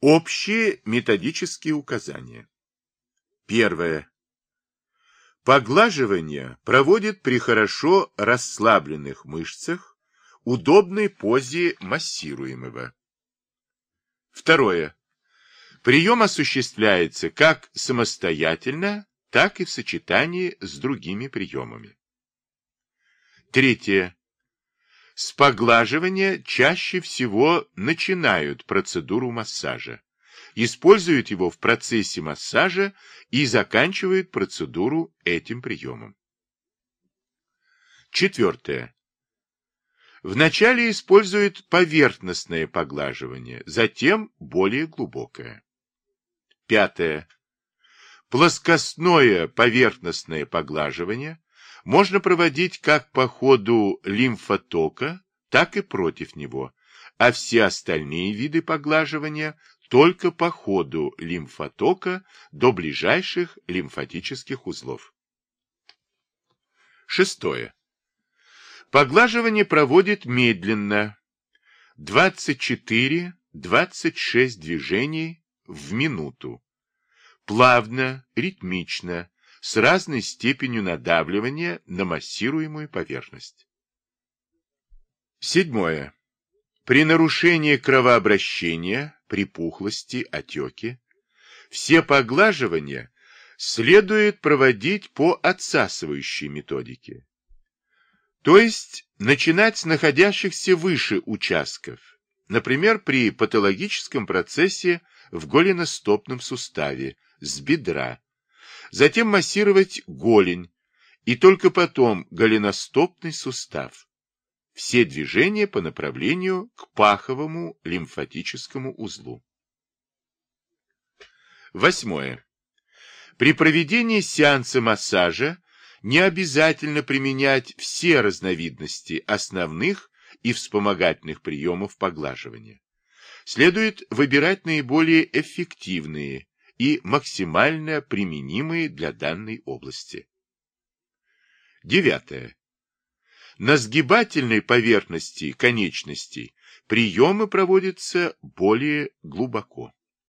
Общие методические указания. Первое. Поглаживание проводит при хорошо расслабленных мышцах, удобной позе массируемого. Второе. Прием осуществляется как самостоятельно, так и в сочетании с другими приемами. Третье. С поглаживания чаще всего начинают процедуру массажа, используют его в процессе массажа и заканчивают процедуру этим приемом. Четвертое. Вначале используют поверхностное поглаживание, затем более глубокое. Пятое. Плоскостное поверхностное поглаживание можно проводить как по ходу лимфотока, так и против него, а все остальные виды поглаживания только по ходу лимфотока до ближайших лимфатических узлов. Шестое. Поглаживание проводит медленно, 24-26 движений в минуту, плавно, ритмично, с разной степенью надавливания на массируемую поверхность. Седьмое. При нарушении кровообращения, припухлости, отеке, все поглаживания следует проводить по отсасывающей методике. То есть начинать с находящихся выше участков, например, при патологическом процессе в голеностопном суставе, с бедра, затем массировать голень и только потом голеностопный сустав. Все движения по направлению к паховому лимфатическому узлу. Восьмое. При проведении сеанса массажа не обязательно применять все разновидности основных и вспомогательных приемов поглаживания. Следует выбирать наиболее эффективные и максимально применимые для данной области. Девятое. На сгибательной поверхности конечностей приемы проводятся более глубоко.